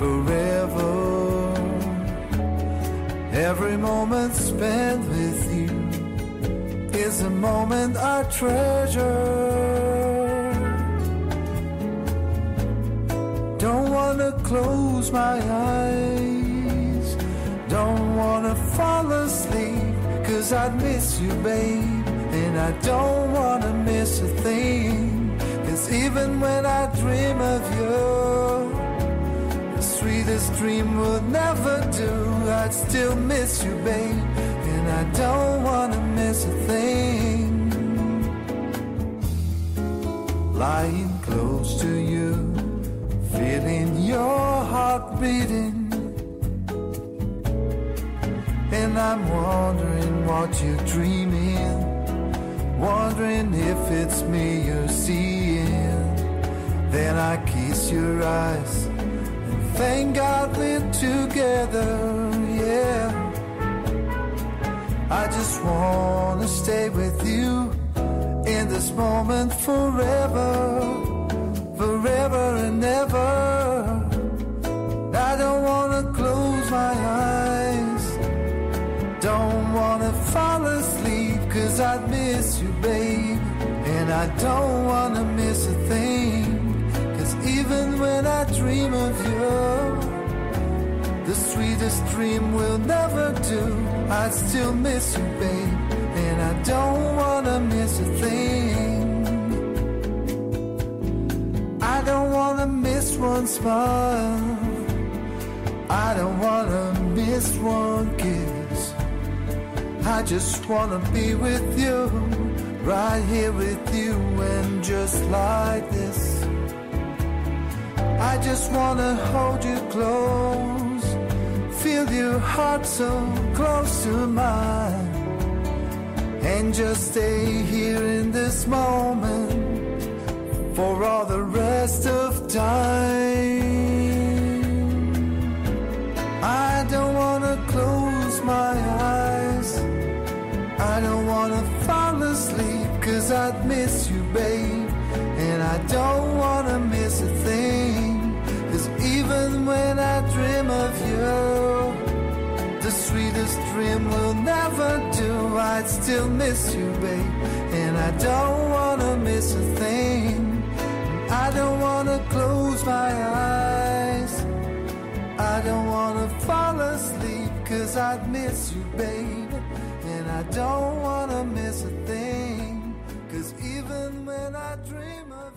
forever. Every moment spent with you is a moment I treasure. Don't wanna close my eyes, don't wanna fall asleep, cause I'd miss you, babe, and I don't wanna miss a thing. Cause even when I dream of you, dream will never do. I'd still miss you, babe, and I don't wanna miss a thing. Lying close to you, feeling your heart beating. And I'm wondering what you're dreaming, wondering if it's me you're seeing. Then I kiss your eyes thank God we're together, yeah. I just wanna stay with you in this moment forever, forever and ever. I don't wanna close my eyes, don't wanna fall asleep, cause I'd miss you, babe. And I don't wanna miss a thing, even when I dream of you, the sweetest dream will never do. I'd still miss you, babe, and I don't wanna miss a thing. I don't wanna miss one smile. I don't wanna miss one kiss. I just wanna be with you, right here with you, and just like this. I just wanna hold you close, feel your heart so close to mine, and just stay here in this moment for all the rest of time. I don't wanna close my eyes, I don't wanna fall asleep, cause I'd miss you, babe. I'd still miss you, babe. And I don't wanna miss a thing. I don't wanna close my eyes. I don't wanna fall asleep, cause I'd miss you, babe. And I don't wanna miss a thing. Cause even when I dream of